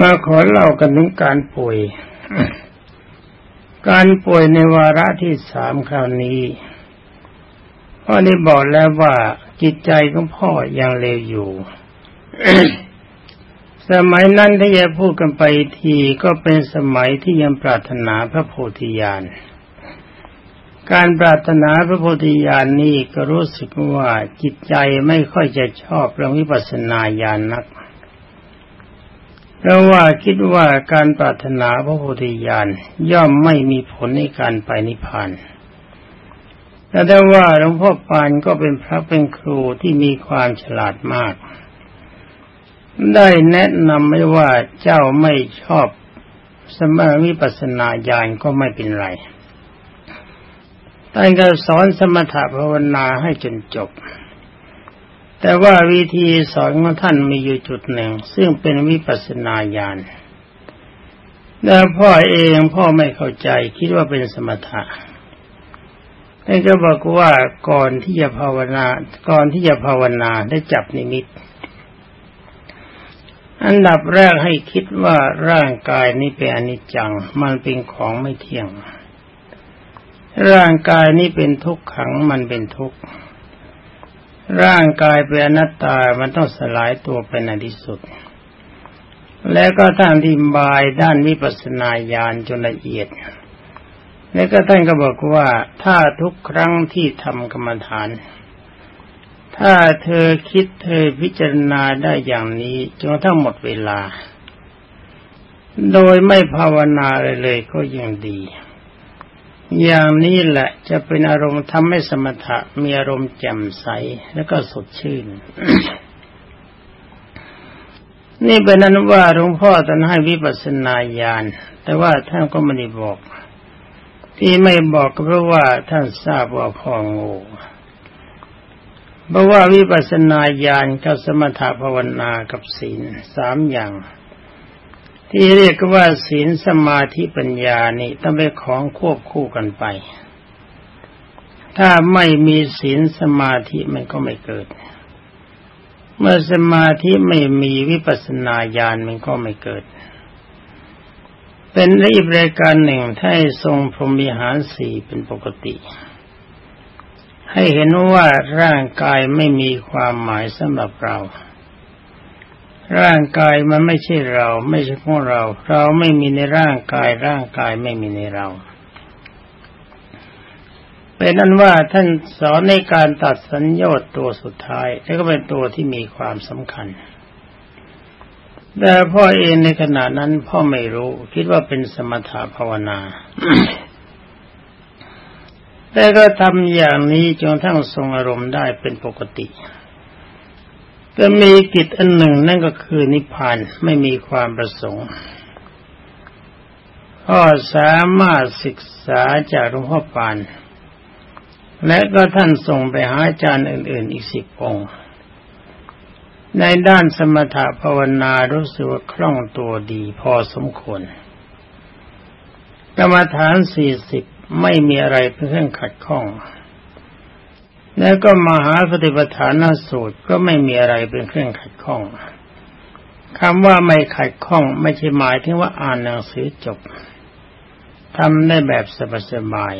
มาขอเล่ากันถึงการป่วย การป่วยในวาระที่สามคราวนี้พ่อได้บอกแล้วว่าจิตใจของพ่อยังเลวอยู่ สมัยนั้นถ้าจะพูดกันไปทีก็เป็นสมัยที่ยังปรารถนาพระโพธิญาณ การปรารถนาพระโพธิญาณนี้ก็รู้สึกว่าจิตใจไม่ค่อยจะชอบเรื่องวิปัสสนาญาณนัก เพราะว่าคิดว่าการปรารถนาพระโพธิญาณย่อมไม่มีผลในการไปนิพพานแต่ได้ว่าหลวงพ่อปานก็เป็นพระเป็นครูที่มีความฉลาดมาก ได้แนะนำไว้ว่าเจ้าไม่ชอบสมาวิปัสนาญาณก็ไม่เป็นไรท่านก็สอนสมถภาวนาให้จนจบ แต่ว่าวิธีสอนของท่านมีอยู่จุดหนึ่ง ซึ่งเป็นวิปัสนาญาณแต่พ่อเองพ่อไม่เข้าใจคิดว่าเป็นสมถะท่านก็บอกว่าก่อนที่จะภาวนา ก่อนที่จะภาวนาได้จับนิมิต อันดับแรกให้คิดว่าร่างกายนี้เป็นอนิจจัง มันเป็นของไม่เที่ยง ร่างกายนี้เป็นทุกขังมันเป็นทุกข์ ร่างกายเป็นอนัตตา มันต้องสลายตัวไปในที่สุด แล้วก็ท่านที่บายด้านวิปัสสนาญาณจนละเอียด แล้วก็ท่านก็บอกว่า ถ้าทุกครั้งที่ทำกรรมฐาน ถ้าเธอคิดเธอพิจารณาได้อย่างนี้จนทั้งหมดเวลา โดยไม่ภาวนาเลยเลยก็ยังดี อย่างนี้แหละจะเป็นอารมณ์ทำให้สมถะมีอารมณ์แจ่มใสแล้วก็สดชื่น นี่เป็นนั้นว่าหลวงพ่อท่านให้วิปัสสนาญาณแต่ว่าท่านก็ไม่ได้บอก ที่ไม่บอกก็เพราะว่าท่านทราบว่าพ่องูเพราะว่าวิปัสสนาญาณกับสมถะภาวนากับศีลสามอย่าง ที่เรียกว่าศีลสมาธิปัญญานี่ต้องเป็นของควบคู่กันไป ถ้าไม่มีศีลสมาธิมันก็ไม่เกิด เมื่อสมาธิไม่มีวิปัสสนาญาณมันก็ไม่เกิด เป็นอีกรายการหนึ่งถ้าทรงพรหมิหารสี่เป็นปกติ ให้เห็นว่าร่างกายไม่มีความหมายสำหรับเรา ร่างกายมันไม่ใช่เรา ไม่ใช่ของเรา เราไม่มีในร่างกาย ร่างกายไม่มีในเราเป็นนั้นว่าท่านสอนในการตัดสัญญาตัวสุดท้ายแล้วก็เป็นตัวที่มีความสำคัญ แต่พ่อเองในขณะนั้นพ่อไม่รู้ คิดว่าเป็นสมถภาวนา แต่ก็ทำอย่างนี้จนทั้งทรงอารมณ์ได้เป็นปกติ ก็มีกิจอันหนึ่งนั่นก็คือนิพพานไม่มีความประสงค์ก็สามารถศึกษาจากหลวงพ่อปาน และก็ท่านส่งไปหาอาจารย์อื่น ๆ อีกสิบองค์ในด้านสมถะภาวนารู้สึกว่าคล่องตัวดีพอสมควรกรรมฐานสี่สิบไม่มีอะไรเพื่อขัดข้อง แล้วก็มหาปฏิปทานสูตรก็ไม่มีอะไรเป็นเครื่องขัดข้องคำว่าไม่ขัดข้องไม่ใช่หมายถึงว่าอ่านหนังสือจบทำได้แบบสบาย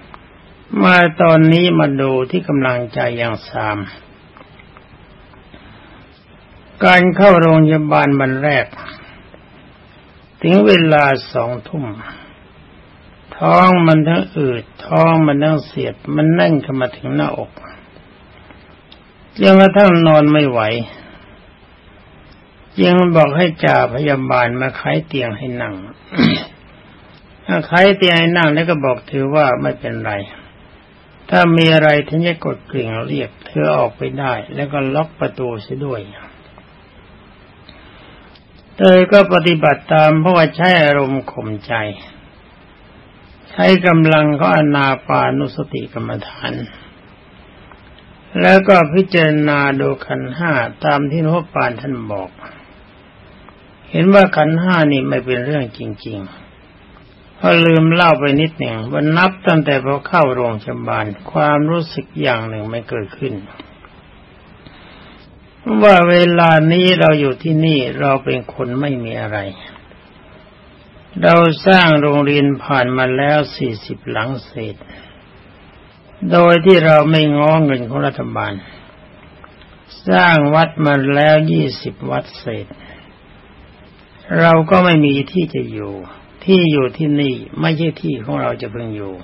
ๆมาตอนนี้มาดูที่กำลังใจอย่างสาม การเข้าโรงพยาบาลวันแรก ถึงเวลาสองทุ่ม ท้องมันทั้งอืดท้องมันทั้งเสียด มันแน่นเข้ามาถึงหน้าอกจนกระทั่งนอนไม่ไหวยังบอกให้จ่าพยาบาลมาขายเตียงให้นั่งถ้าขายเตียงให้นั่งแล้วก็บอกเธอว่าไม่เป็นไร ถ้ามีอะไรท่านจะกดกริ่งเรียกเธอออกไปได้ แล้วก็ล็อกประตูเสียด้วยเธอก็ปฏิบัติตามเพราะว่าใช้อารมณ์ข่มใจ ใช้กำลังก็อนาปานุสติกรรมฐาน แล้วก็พิจารณาดูขันห้าตามที่นพปานท่านบอก เห็นว่าขันห้านี่ไม่เป็นเรื่องจริง ๆ เพราะลืมเล่าไปนิดหนึ่งวันนับตั้งแต่พอเข้าโรงพยาบาลความรู้สึกอย่างหนึ่งไม่เกิดขึ้น ว่าเวลานี้เราอยู่ที่นี่เราเป็นคนไม่มีอะไร เราสร้างโรงเรียนผ่านมาแล้วสี่สิบหลังเศษ โดยที่เราไม่ง้อเงินของรัฐบาล สร้างวัดมาแล้วยี่สิบวัดเศษ เราก็ไม่มีที่จะอยู่ ที่อยู่ที่นี่ไม่ใช่ที่ของเราจะเพิ่งอยู่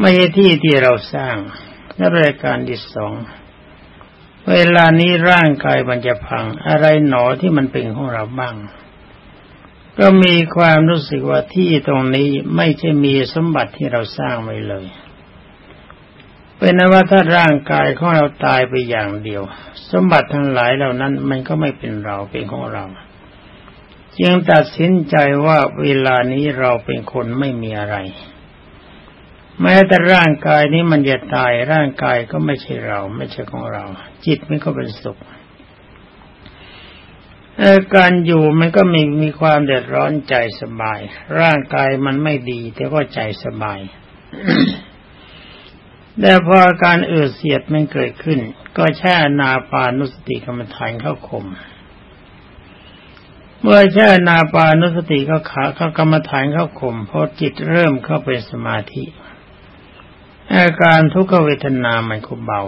ไม่ใช่ที่ที่เราสร้างและรายการที่สองเวลานี้ร่างกายมันจะพัง อะไรหนอที่มันเป็นของเราบ้าง ก็มีความรู้สึกว่าที่ตรงนี้ไม่ใช่มีสมบัติที่เราสร้างไว้เลย เป็นนว่าถ้าร่างกายของเราตายไปอย่างเดียว สมบัติทั้งหลายเหล่านั้นมันก็ไม่เป็นเราเป็นของเรา จึงตัดสินใจว่าเวลานี้เราเป็นคนไม่มีอะไร แม้แต่ร่างกายนี้มันจะตายร่างกายก็ไม่ใช่เรา ไม่ใช่ของเรา จิตมันก็เป็นสุข การอยู่มันก็มีมีความเดือดร้อนใจสบาย ร่างกายมันไม่ดี แต่ก็ใจสบายแต่พอการเอืดเสียดมันเกิดขึ้น ก็แช่นาปานุสติกรรมฐานเข้าคม เมื่อแช่นาปานุสติเข้าขาเข้ากรรมฐานเข้าคมพอจิตเริ่มเข้าไปสมาธิ อาการทุกขเวทนามันก็เบา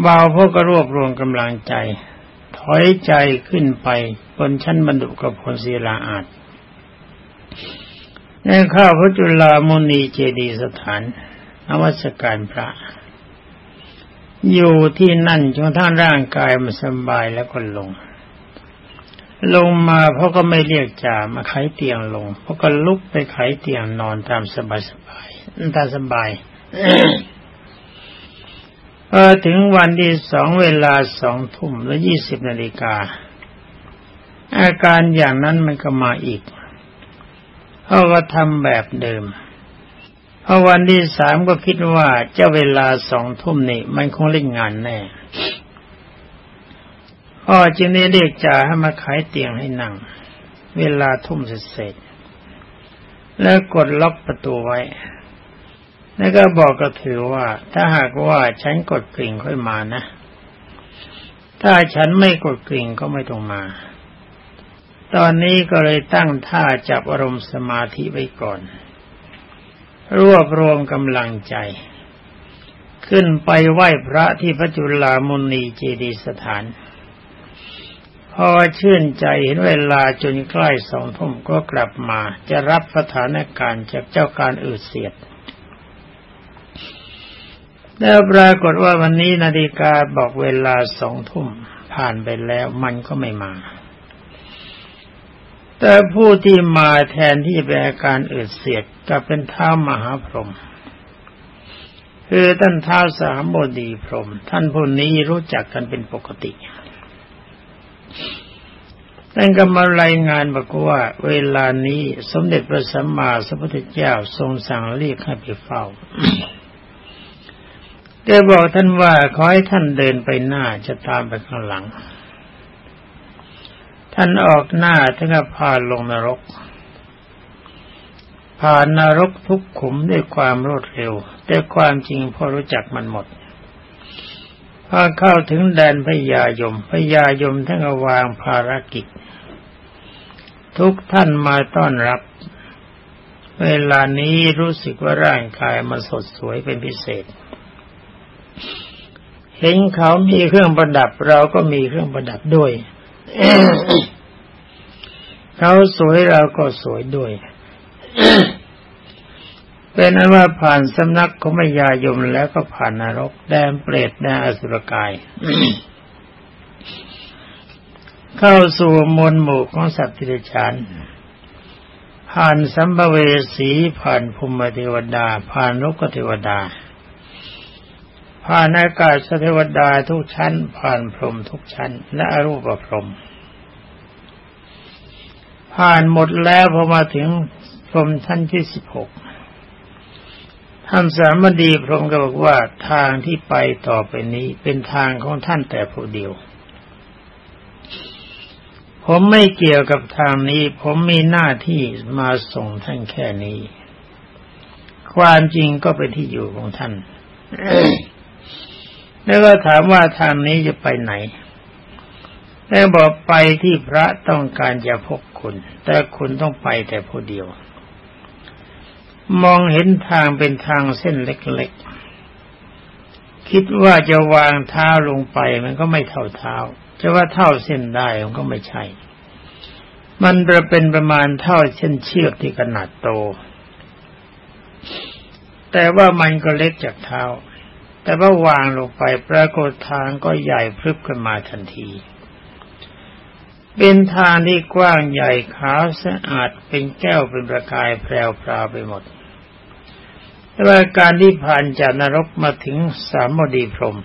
เบาเพราะก็รวบรวมกำลังใจ ถอยใจขึ้นไปบนชั้นบรรดุกับพลศีลาอาจในข้าพระจุลามุนีเจดีสถานนวัสการพระ อยู่ที่นั่นจนท่านร่างกายมันสบายแล้วก็ลง ลงมาเพราะก็ไม่เรียกจ่ามาไขเตียงลง เพราะก็ลุกไปไขเตียงนอนตามสบายสบายตาสบาย พอถึงวันที่สองเวลาสองทุ่มและยี่สิบนาฬิกา อาการอย่างนั้นมันก็มาอีกเขาก็ทำแบบเดิมพอวันที่สามก็คิดว่าเจ้าเวลาสองทุ่มนี่มันคงเล่นงานแน่พ่อจึงได้เรียกจ่าให้มาขายเตียงให้นั่ง เวลาทุ่มเสร็จแล้วกดล็อกประตูไว้ แล้วก็บอกกับถือว่า ถ้าหากว่าฉันกดกริ่งค่อยมานะ ถ้าฉันไม่กดกริ่งก็ไม่ต้องมา ตอนนี้ก็เลยตั้งท่าจับอารมณ์สมาธิไว้ก่อน รวบรวมกำลังใจ ขึ้นไปไหว้พระที่พระจุลามุนีเจดีสถานพอชื่นใจเห็นเวลาจนใกล้สองทุ่มก็กลับมา จะรับสถานการณ์จากเจ้าการอืดเสียด แล้วปรากฏว่าวันนี้นาฬิกาบอกเวลาสองทุ่มผ่านไปแล้วมันก็ไม่มา แต่ผู้ที่มาแทนที่เป็นอาการอืดเสียดก็เป็นท้ามหาพรหมคือท่านท้าสามบดีพรหมท่านผู้นี้รู้จักกันเป็นปกติท่านก็มารายงานบอกว่า เวลานี้สมเด็จพระสัมมาสัมพุทธเจ้าทรงสั่งเรียกให้ไปเฝ้า กบอกท่านว่าขอให้ท่านเดินไปหน้าจะตามไปข้างหลัง ท่านออกหน้าท่านก็พาลงนรกผ่านนรกทุกขุมด้วยความรวดเร็ว แต่ความจริงพอรู้จักมันหมดพอเข้าถึงแดนพญายมพญายมท่านวางภารกิจ ทุกท่านมาต้อนรับ เวลานี้รู้สึกว่าร่างกายมันสดสวยเป็นพิเศษ เห็นเขามีเครื่องประดับ เราก็มีเครื่องประดับด้วยเขาสวยเราก็สวยด้วยเป็นนั้นว่าผ่านสำนักของมยายมแล้วก็ผ่านนรก แดนเปรตแดนอสุรกาย เข้าสู่มนหมู่ของสัตว์ทิรชานผ่านสัมภเวสีผ่านภูมิเทวดา ผ่านนกเทวดา ผ่านอากาศเทวดาทุกชั้น ผ่านพรหมทุกชั้นและอรูปพรหมผ่านหมดแล้วพอมาถึงพรหมชั้นที่สิบหกท่านสามดีพรหมก็บอกว่าทางที่ไปต่อไปนี้เป็นทางของท่านแต่ผู้เดียว ผมไม่เกี่ยวกับทางนี้ ผมมีหน้าที่มาส่งท่านแค่นี้ ความจริงก็เป็นที่อยู่ของท่าน แล้วก็ถามว่าทางนี้จะไปไหนแล้วบอกไปที่พระต้องการจะพบคุณ แต่คุณต้องไปแต่ผู้เดียว มองเห็นทางเป็นทางเส้นเล็กๆ คิดว่าจะวางเท้าลงไปมันก็ไม่เท่าเท้า จะว่าเท่าเส้นได้มันก็ไม่ใช่ มันจะเป็นประมาณเท่าเส้นเชือกที่ขนาดโต แต่ว่ามันก็เล็กจากเท้า แต่ว่าวางลงไปปรากฏทางก็ใหญ่พรึบขึ้นมาทันที เป็นทางที่กว้างใหญ่ขาวสะอาดเป็นแก้วเป็นประกายแพรวพราวไปหมด แต่ว่าการที่ผ่านจากนรกมาถึงสามมดีพรม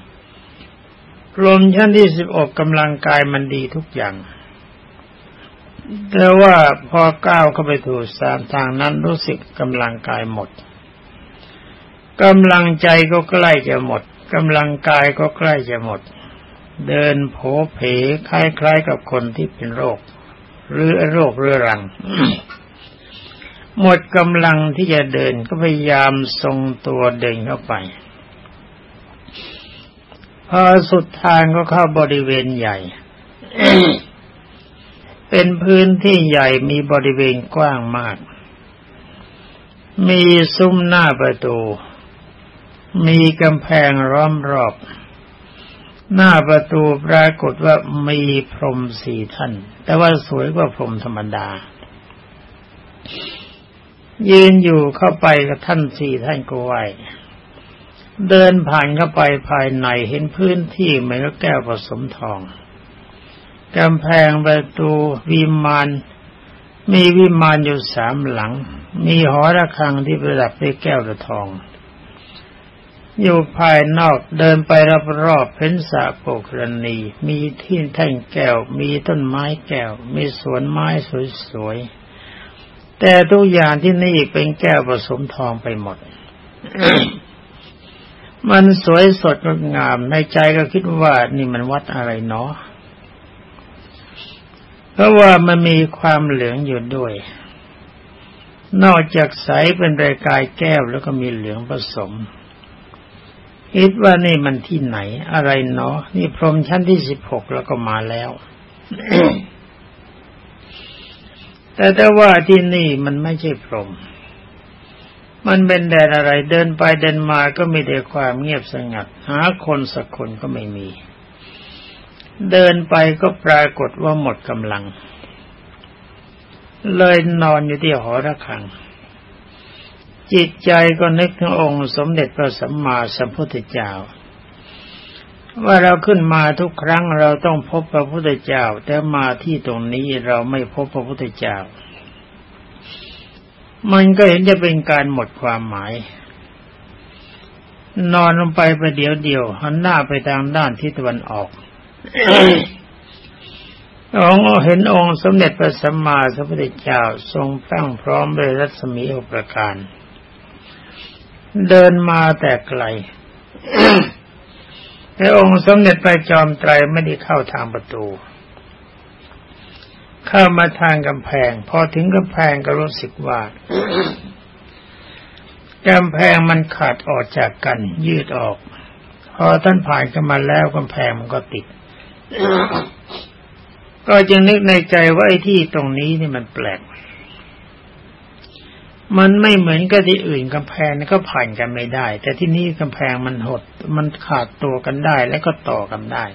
พรมชั้นที่สิบอกกำลังกายมันดีทุกอย่าง แต่ว่าพอก้าวเข้าไปถูสามทางนั้นรู้สึกกำลังกายหมด กำลังใจก็ใกล้จะหมดกำลังกายก็ใกล้จะหมด เดินโผเพคล้ายๆกับคนที่เป็นโรค หรือโรคเรื้อรัง หมดกำลังที่จะเดินก็พยายามทรงตัวเดินเข้าไป พอสุดทางก็เข้าบริเวณใหญ่ เป็นพื้นที่ใหญ่มีบริเวณกว้างมาก มีซุ้มหน้าประตู มีกำแพงล้อมรอบ หน้าประตูปรากฏว่ามีพรมสี่ท่าน แต่ว่าสวยกว่าพรมธรรมดา ยืนอยู่เข้าไปกับท่านสี่ท่านก็ไหวเดินผ่านเข้าไปภายในเห็นพื้นที่เหมือนกับแก้วผสมทองกำแพงประตูวิมานมีวิมานอยู่สามหลัง มีหอระฆังที่ประดับด้วยแก้วระทอง อยู่ภายนอกเดินไปรอบๆเพ็นสะโปกรณี มีที่แท่งแก้ว มีต้นไม้แก้ว มีสวนไม้สวยๆ แต่ทุกอย่างที่นี่เป็นแก้วผสมทองไปหมด มันสวยสดงดงาม ในใจก็คิดว่านี่มันวัดอะไรเนาะเพราะว่ามันมีความเหลืองอยู่ด้วย นอกจากใสเป็นรายกายแก้วแล้วก็มีเหลืองผสม คิดว่านี่มันที่ไหน อะไรเนาะนี่พรมชั้นที่สิบหกแล้วก็มาแล้ว แต่แต่ว่าที่นี่มันไม่ใช่พรม มันเป็นแดนอะไร เดินไปเดินมาก็มีแต่ความเงียบสงัด หาคนสักคนก็ไม่มี เดินไปก็ปรากฏว่าหมดกำลัง เลยนอนอยู่ที่หอระฆัง จิตใจก็นึกถึงองค์สมเด็จพระสัมมาสัมพุทธเจ้า ว่าเราขึ้นมาทุกครั้งเราต้องพบพระพุทธเจ้า แต่มาที่ตรงนี้เราไม่พบพระพุทธเจ้า มันก็เห็นจะเป็นการหมดความหมาย นอนลงไปประเดี๋ยวเดียวหันหน้าไปทางด้านทิศตะวันออกองเห็นองค์สมเด็จพระสัมมาสัมพุทธเจ้าทรงตั้งพร้อมด้วยรัศมีอุปการ เดินมาแต่ไกลแต่องค์สมเด็จไปจอมไตรไม่ได้เข้าทางประตู เข้ามาทางกำแพง พอถึงกำแพงก็รู้สึกว่ากำแพงมันขาดออกจากกัน ยืดออก พอท่านผ่านกันมาแล้วกำแพงมันก็ติด ก็จึงนึกในใจว่าไอ้ที่ตรงนี้นี่มันแปลก มันไม่เหมือนกับที่อื่นกำแพงก็ผ่านกันไม่ได้ แต่ที่นี่กำแพงมันหด มันขาดตัวกันได้แล้วก็ต่อกันได้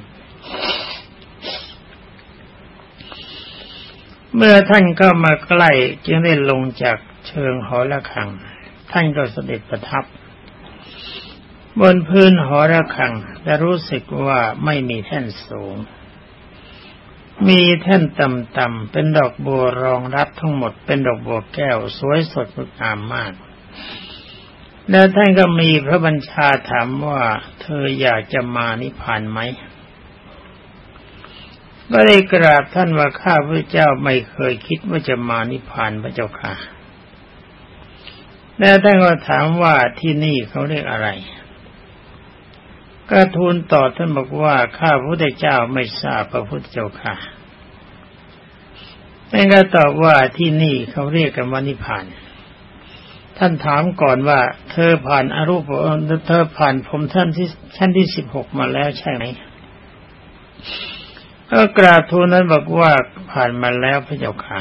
เมื่อท่านก็มาใกล้จึงได้ลงจากเชิงหอระฆัง ท่านก็เสด็จประทับ บนพื้นหอระฆังแต่รู้สึกว่าไม่มีแท่นสูง มีแท่นต่ำๆเป็นดอกบัวรองรับทั้งหมดเป็นดอกบัวแก้วสวยสดงดงามมาก แล้วท่านก็มีพระบัญชาถามว่าเธออยากจะมานิพพานไหมก็ได้กราบท่านว่าข้าพระเจ้าไม่เคยคิดว่าจะมานิพพานพระเจ้าค่ะ แล้วท่านก็ถามว่าที่นี่เขาเรียกอะไร ก็ทูลต่อท่านบอกว่าข้าพระพุทธเจ้าไม่ทราบพระพุทธเจ้าค่ะท่านก็ตอบว่าที่นี่เขาเรียกกันว่านิพพาน ท่านถามก่อนว่า เธอผ่านอารูปเธอผ่านผมท่านที่ชั้นที่สิบหกมาแล้วใช่ไหมก็กราบทูลนั้นบอกว่าผ่านมาแล้วพระเจ้าค่ะ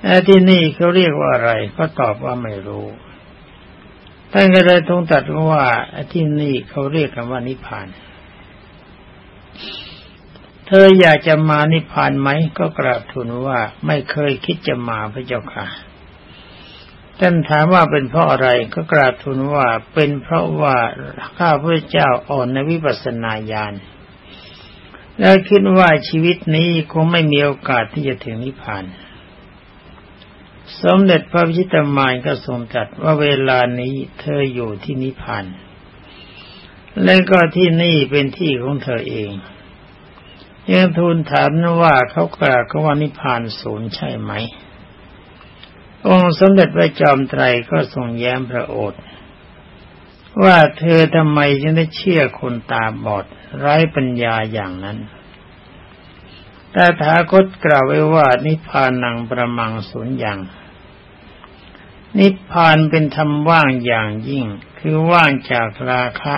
แต่ที่นี่เขาเรียกว่าอะไร ก็ตอบว่าไม่รู้ ท่านก็เลยทรงตัดว่าที่นี่เขาเรียกกันว่านิพพาน เธออยากจะมานิพพานไหมก็กราบทูลว่าไม่เคยคิดจะมาพระเจ้าค่ะท่านถามว่าเป็นเพราะอะไรก็กราบทูลว่าเป็นเพราะว่าข้าพระเจ้าอ่อนในวิปัสสนาญาณแล้วคิดว่าชีวิตนี้คงไม่มีโอกาสที่จะถึงนิพพาน สมเด็จพระพิชิตมารก็ทรงตรัสว่าเวลานี้เธออยู่ที่นิพพานและก็ที่นี่เป็นที่ของเธอเองยังทูลถามนว่าเขากล่าวว่านิพพานศูนย์ใช่ไหม องค์สมเด็จพระจอมไตรก็ทรงแย้มพระโอษฐ์ว่าเธอทำไมจึงได้เชื่อคนตาบอดไร้ปัญญาอย่างนั้นแต่ถาคตกล่าวไว้ว่านิพพานังประมังศูนย์อย่าง นิพพานเป็นธรรมว่างอย่างยิ่ง คือว่างจากราคะ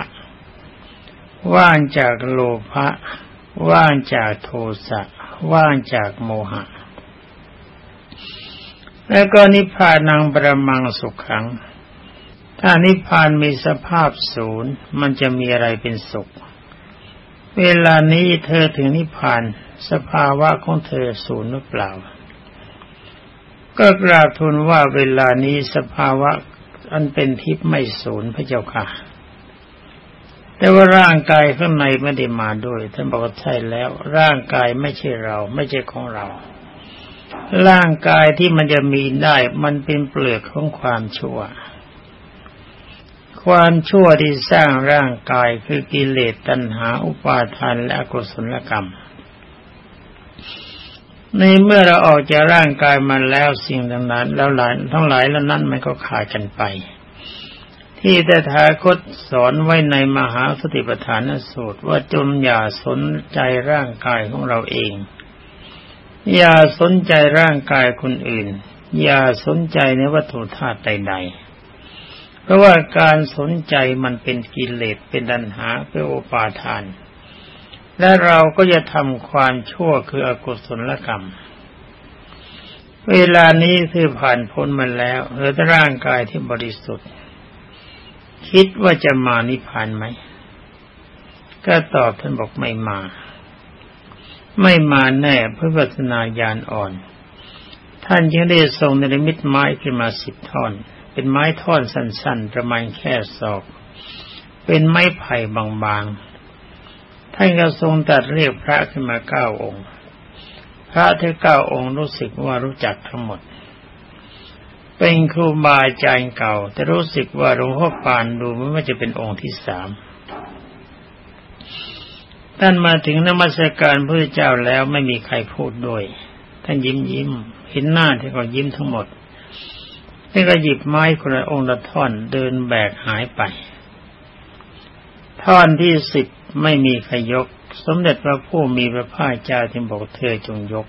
ว่างจากโลภะว่างจากโทสะว่างจากโมหะ แล้วก็นิพพานังประมังสุขขัง ถ้านิพพานมีสภาพศูนย์มันจะมีอะไรเป็นสุข เวลานี้เธอถึงนิพพาน สภาวะของเธอศูนย์หรือเปล่า ก็กราบทูลว่าเวลานี้สภาวะอันเป็นทิพย์ไม่ศูนย์พระเจ้าค่ะ แต่ว่าร่างกายข้างในไม่ได้มาด้วยท่านบอกว่าใช่แล้ว ร่างกายไม่ใช่เรา ไม่ใช่ของเรา ร่างกายที่มันจะมีได้มันเป็นเปลือกของความชั่ว ความชั่วที่สร้างร่างกายคือกิเลสตัณหาอุปาทานและอกุศลกรรม ในเมื่อเราออกจากร่างกายมาแล้วสิ่งต่างนั้นแล้วหลายทั้งหลายแล้วนั้นมันก็ขาดกันไป ที่แต่ถาคตสอนไว้ในมหาสติปัฏฐานสูตรว่าจงอย่าสนใจร่างกายของเราเอง อย่าสนใจร่างกายคนอื่น อย่าสนใจในวัตถุธาตุใดๆเพราะว่าการสนใจมันเป็นกิเลสเป็นดันหาเป็นโอปาทาน และเราก็จะทำความชั่วคืออกุศลกรรม เวลานี้คือผ่านพ้นมาแล้วเหลือแต่ร่างกายที่บริสุทธิ์ คิดว่าจะมานิพพานไหม ก็ตอบท่านบอกไม่มา ไม่มาแน่เพื่อวัฒนาญาณอ่อน ท่านยังได้ทรงในมิตไม้ขึ้นมาสิบท่อน เป็นไม้ท่อนสั้นๆ ประมาณแค่ศอก เป็นไม้ไผ่บางๆ ท่านก็ทรงตัดเรียกพระขึ้นมาเก้าองค์ พระที่เก้าองค์รู้สึกว่ารู้จักทั้งหมด เป็นครูบาอาจารย์เก่า แต่รู้สึกว่าหลวงพ่อปานดูไม่ว่าจะเป็นองค์ที่สามท่านมาถึงนมัสการพระเจ้าแล้วไม่มีใครพูดด้วย ท่านยิ้มยิ้มเห็นหน้าที่ก็ยิ้มทั้งหมดท่านก็หยิบไม้คนละองค์ละท่อนเดินแบกหายไป ท่อนที่สิบ ไม่มีใครยก สมเด็จพระผู้มีพระภาคเจ้าจึงบอกเธอจงยก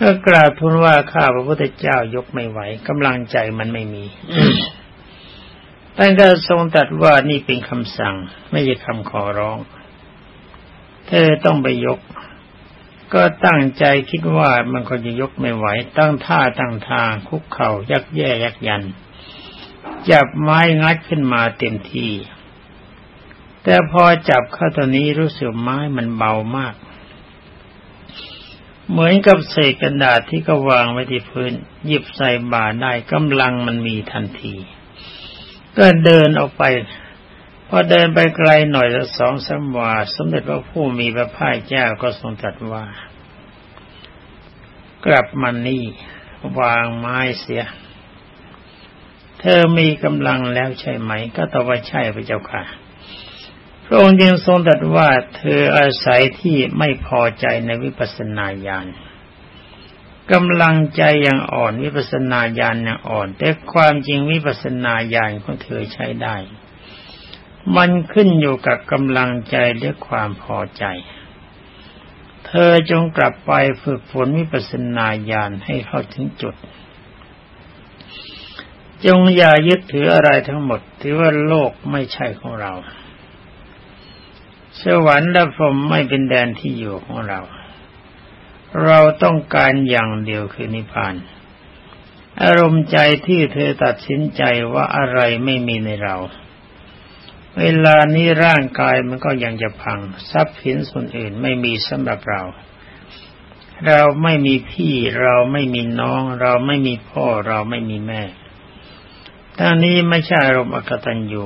ก็กราบทูลว่าข้าพระพุทธเจ้ายกไม่ไหวกำลังใจมันไม่มีท่านก็ทรงตรัสว่านี่เป็นคำสั่ง ไม่ใช่คำขอร้อง เธอต้องไปยก ก็ตั้งใจคิดว่ามันก็จะยกไม่ไหว ตั้งท่าตั้งทางคุกเข่ายักแย่ยักยัน จับไม้งัดขึ้นมาเต็มที่ แต่พอจับเข้าตัวนี้รู้สึกไม้มันเบามาก เหมือนกับเศษกระดาษที่ก็วางไว้ที่พื้น หยิบใส่บาได้กำลังมันมีทันที ก็เดินออกไป พอเดินไปไกลหน่อยละสองสามวาสมเด็จพระผู้มีพระภาคเจ้าก็ทรงตรัสว่า กลับมานี่ วางไม้เสีย เธอมีกำลังแล้วใช่ไหม ก็ตอบว่าใช่พระเจ้าค่ะ ระองค์ยังทรงตรัสว่าเธออาศัยที่ไม่พอใจในวิปัสสนาญาณกำลังใจยังอ่อนวิปัสสนาญาณยังอ่อน แต่ความจริงวิปัสสนาญาณของเธอใช้ได้ มันขึ้นอยู่กับกำลังใจและความพอใจ เธอจงกลับไปฝึกฝนวิปัสสนาญาณให้เข้าถึงจุด จงอย่ายึดถืออะไรทั้งหมดที่ว่าโลกไม่ใช่ของเรา สวรรค์และพรหมไม่เป็นแดนที่อยู่ของเรา เราต้องการอย่างเดียวคือนิพพาน อารมณ์ใจที่เธอตัดสินใจว่าอะไรไม่มีในเรา เวลานี้ร่างกายมันก็ยังจะพัง ทรัพย์สินส่วนอื่นไม่มีสำหรับเรา เราไม่มีพี่เราไม่มีน้อง เราไม่มีพ่อเราไม่มีแม่ทั้งนี้ไม่ใช่อารมณ์อกตัญญู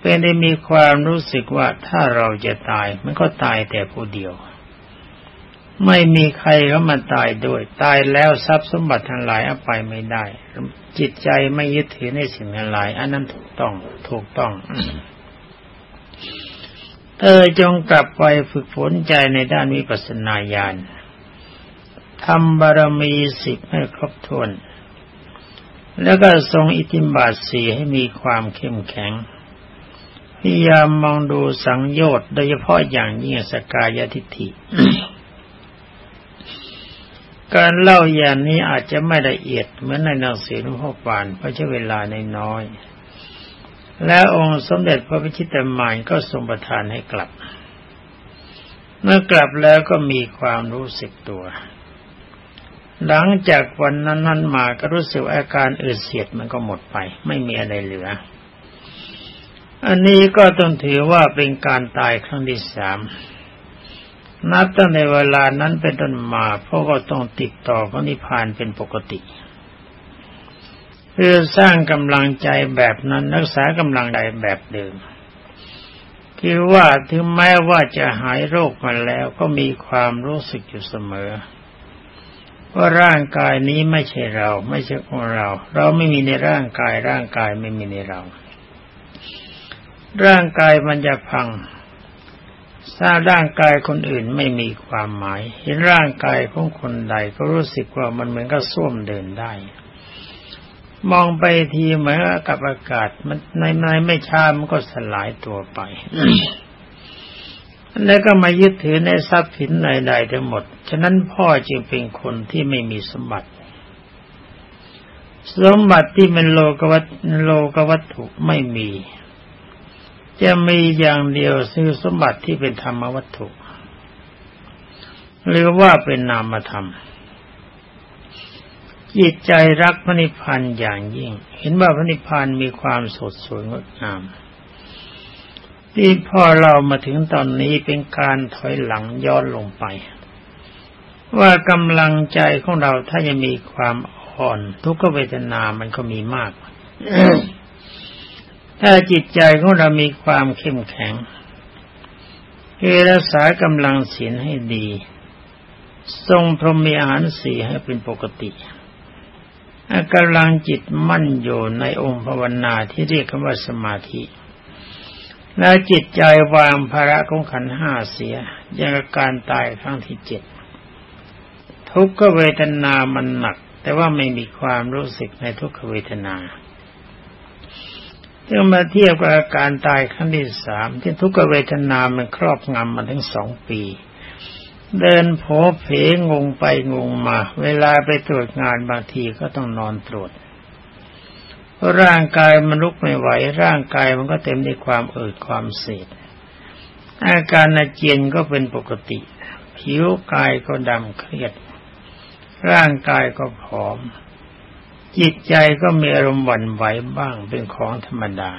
เป็นได้มีความรู้สึกว่าถ้าเราจะตาย มันก็ตายแต่ผู้เดียว ไม่มีใครเข้ามาตายด้วย ตายแล้วทรัพย์สมบัติทั้งหลายเอาไปไม่ได้ จิตใจไม่ยึดถือในสิ่งทั้งหลาย อันนั้นถูกต้องถูกต้องเธอจงกลับไปฝึกฝนใจในด้านวิปัสสนาญาณทำบารมีสิบให้ครบถ้วน แล้วก็ทรงอิทิบาทสีให้มีความเข้มแข็ง พยายามมองดูสังโยชน์โดยเฉพาะอย่างยิ่งสกายทิฏฐิ การเล่าอย่างนี้อาจจะไม่ละเอียดเหมือนในหนังสือหลวงพ่อปานเพราะใช้เวลาในน้อย แล้วองค์สมเด็จพระพิชิตมารก็ทรงประทานให้กลับ เมื่อกลับแล้วก็มีความรู้สึกตัว หลังจากวันนั้นนั้นมาก็รู้สึกอาการอืดเสียดมันก็หมดไป ไม่มีอะไรเหลือ อันนี้ก็ต้องถือว่าเป็นการตายครั้งที่สาม นับตั้งในเวลานั้นเป็นต้นมาเพราะก็ต้องติดต่อพระนิพพานเป็นปกติ เพื่อสร้างกำลังใจแบบนั้นรักษากำลังใจแบบเดิมคือว่าถึงแม้ว่าจะหายโรคมาแล้วก็มีความรู้สึกอยู่เสมอว่าร่างกายนี้ไม่ใช่เรา ไม่ใช่ของเรา เราไม่มีในร่างกายร่างกายไม่มีในเรา ร่างกายมันจะพังทราบร่างกายคนอื่นไม่มีความหมาย เห็นร่างกายของคนใดก็รู้สึกว่ามันเหมือนกับส้วมเดินได้ มองไปทีเหมือนกับอากาศ มันในในไม่ช้ามันก็สลายตัวไป แล้วก็มายึดถือในทรัพย์สินใดๆทั้งหมด ฉะนั้นพ่อจึงเป็นคนที่ไม่มีสมบัติสมบัติที่เป็นโลกวัตโลกวัตถุไม่มี จะมีอย่างเดียวคือสมบัติที่เป็นธรรมวัตถุ หรือว่าเป็นนามธรรม จิตใจรักพระนิพพานอย่างยิ่ง เห็นว่าพระนิพพานมีความสดสวยงดงาม ที่พ่อเรามาถึงตอนนี้เป็นการถอยหลังย้อนลงไป ว่ากำลังใจของเราถ้าจะมีความอ่อน ทุกขเวทนามันก็มีมาก ถ้าจิตใจของเรามีความเข้มแข็งคือรักษากำลังศีลให้ดี ทรงพรหมีอาหารสีให้เป็นปกติกำลังจิตมั่นอยู่ในองค์ภาวนาที่เรียกคำว่าสมาธิ แล้วจิตใจวางภาระของขันห้าเสียยังการตายครั้งที่เจ็ดทุกขเวทนามันหนัก แต่ว่าไม่มีความรู้สึกในทุกขเวทนา เมื่อมาเทียบกับอาการตายครั้งที่สามที่ทุกขเวทนามันครอบงำมาถึงสองปี เดินโผเพงงไปงงมา เวลาไปตรวจงานบางทีก็ต้องนอนตรวจร่างกายมันลุกไม่ไหว ร่างกายมันก็เต็มด้วยความเอิดความเสียดอาการอาเจียนก็เป็นปกติ ผิวกายก็ดำเครียด ร่างกายก็ผอม จิตใจก็มีอารมณ์หวั่นไหวบ้างเป็นของธรรมดา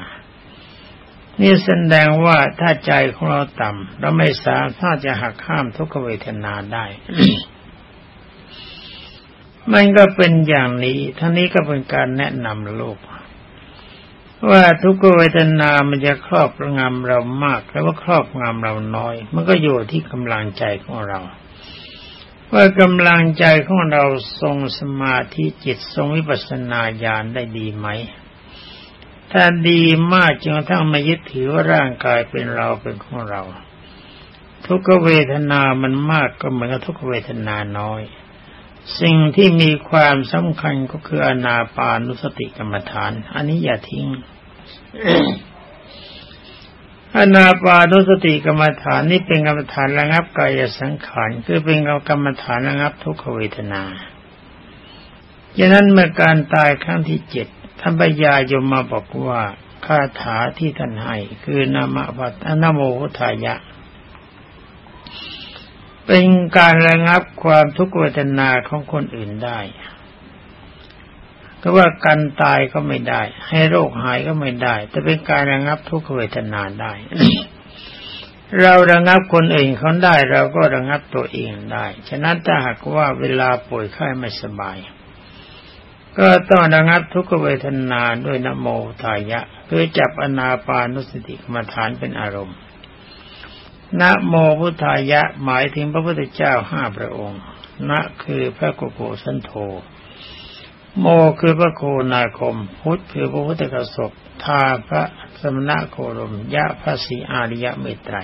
นี่แสดงว่าถ้าใจของเราต่ำเราไม่สามารถจะหักข้ามทุกขเวทนาได้ มันก็เป็นอย่างนี้ทั้งนี้ก็เป็นการแนะนำโลกว่าทุกเวทนามันจะครอบงำเรามาก แล้วว่าครอบงำเราน้อย มันก็อยู่ที่กำลังใจของเรา ว่ากำลังใจของเราทรงสมาธิจิตทรงวิปัสสนาญาณได้ดีไหม ถ้าดีมากจนกระทั่งไมายึดถือว่าร่างกายเป็นเราเป็นของเรา ทุกเวทนามันมากก็เหมือนกับทุกเวทนาน้อย สิ่งที่มีความสำคัญก็คืออนาปานุสติกรรมฐาน อันนี้อย่าทิ้ง อนาปานุสติกรรมฐานนี่เป็นกรรมฐานระงับกายสังขารคือเป็นกรรมฐานระงับทุกขเวทนาฉะนั้นเมื่อการตายครั้งที่เจ็ดท่านพญายมมาบอกว่าคาถาที่ท่านให้คือนามวัตนโมพุทธายะ เป็นการระงับความทุกขเวทนาของคนอื่นได้ ก็ว่าการตายก็ไม่ได้ ให้โรคหายก็ไม่ได้ แต่เป็นการระงับทุกขเวทนาได้ เราระงับคนอื่นเขาได้ เราก็ระงับตัวเองได้ ฉะนั้นถ้าหากว่าเวลาป่วยไข้ไม่สบาย ก็ต้องระงับทุกขเวทนาด้วยนโมทายะคือจับอนาปานุสติกรรมฐานเป็นอารมณ์นะโมพุทธายะหมายถึงพระพุทธเจ้าห้าพระองค์นะคือพระโกโกสันโธ โมคือพระโคนาคม พุทธคือพระพุทธกสบทาพระสมณะโคลมยะพระสีอาริยะเมตไตร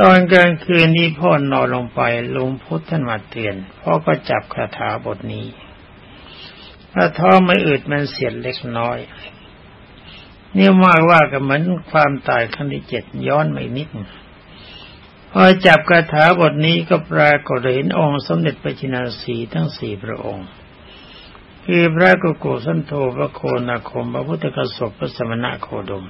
ตอนกลางคืนนี้พ่อนอนลงไปลุงพุทธท่านมาเตือนพ่อก็จับคาถาบทนี้ถ้าท้องไม่อืดมันเสียดเล็กน้อยนี่มากว่าก็เหมือนความตายครั้งที่เจ็ดย้อนไม่นิดพอจับคาถาบทนี้ก็ปรากฏเห็นองค์สมเด็จพระจินาสีทั้งสี่พระองค์ คือพระกุกุสันโธพระโคนาคม พระพุทธกสบพระสมณะโคดม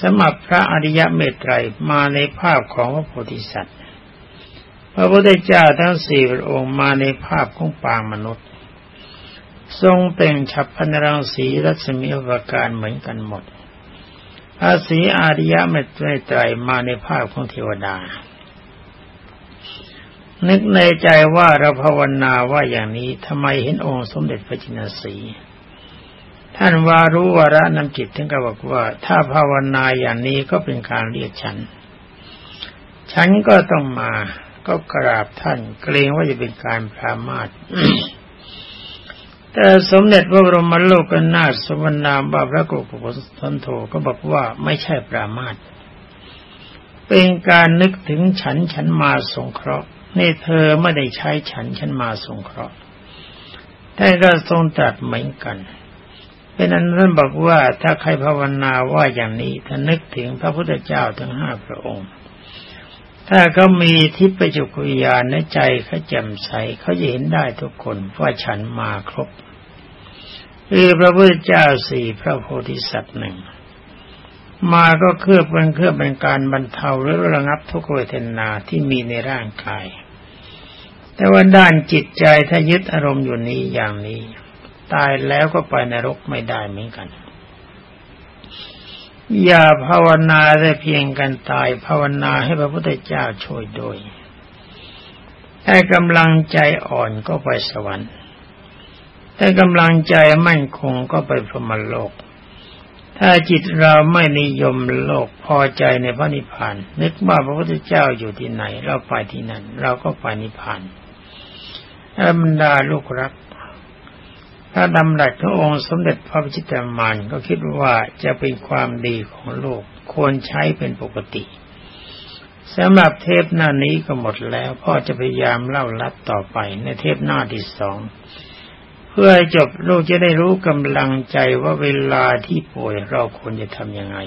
สมับพระอริยเมตไตรมาในภาพของพระโพธิสัตว์ พระพุทธเจ้าทั้งสี่พระองค์มาในภาพของปางมนุษย์ ทรงเป็นฉับพันรังสีรัศมีอุปการเหมือนกันหมดอาศีอาริยะเมตไตรมาในภาพของเทวดา นึกในใจว่าเราภาวนาว่าอย่างนี้ทำไมเห็นองค์สมเด็จพระจินสีท่านวารู้วาระนำจิตถึงกับบอกว่า ถ้าภาวนาอย่างนี้ก็เป็นการเรียกฉัน ฉันก็ต้องมาก็กราบท่านเกรงว่าจะเป็นการพรามาทแต่สมเด็จพระบรมโลกนาถสมนามบาพระโกกุสันโธก็บอกว่าไม่ใช่ปรามาตเป็นการนึกถึงฉันฉันมาสงเคราะห์ นี่เธอไม่ได้ใช้ฉันฉันมาสงเคราะห์ท่านก็ทรงตรัสเหมือนกัน เป็นนั้นท่านบอกว่าถ้าใครภาวนาว่าอย่างนี้ถ้านึกถึงพระพุทธเจ้าทั้งห้าพระองค์ ถ้าเขามีทิพยจุกุยานในใจเขาแจ่มใสเขาจะเห็นได้ทุกคนว่าฉันมาครบคือพระพุทธเจ้าสี่พระโพธิสัตว์หนึ่งมาก็เครือบเป็นเครือบเป็นการบรรเทาหรือระงับทุกเวทนาที่มีในร่างกาย แต่ว่าด้านจิตใจถ้ายึดอารมณ์อยู่นี้อย่างนี้ ตายแล้วก็ไปนรกไม่ได้เหมือนกัน อย่าภาวนาได้เพียงกันตาย ภาวนาให้พระพุทธเจ้าช่วยโดยให้กำลังใจอ่อนก็ไปสวรรค์ถ้ากำลังใจมั่นคงก็ไปพรหมโลก ถ้าจิตเราไม่นิยมโลกพอใจในพระนิพพาน นึกว่าพระพุทธเจ้าอยู่ที่ไหน เราไปที่นั่น เราก็ไปนิพพาน ธรรมดาลูกรักถ้าดำรัสขององค์สมเด็จพระพิชิตามานก็คิดว่าจะเป็นความดีของโลกควรใช้เป็นปกติสำหรับเทปหน้านี้ก็หมดแล้ว พ่อจะพยายามเล่าลัดต่อไปในเทปหน้าที่สองเพื่อจบลูกจะได้รู้กำลังใจว่าเวลาที่ป่วยเราควรจะทำยังไง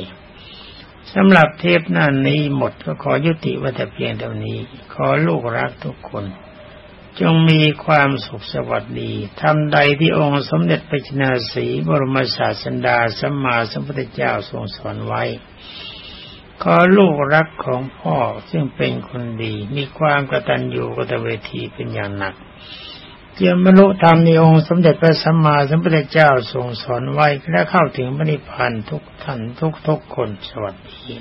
สำหรับเทปหน้านี้หมดก็ขอยุติว่าแต่เพียงเท่านี้ ขอลูกรักทุกคน จงมีความสุขสวัสดีทำใดที่องค์สมเด็จพระชนาสีบรมศาสดาสัมมาสัมพุทธเจ้าทรงสอนไว้ ขอลูกรักของพ่อซึ่งเป็นคนดี มีความกตัญญูกตเวทีเป็นอย่างหนักเกี่ยวมนุษยธรรมในองค์สมเด็จพระสัมมาสัมพุทธเจ้าทรงสอนไว้และเข้าถึงพระนิพพานทุกท่านทุกทุกคนสวัสดี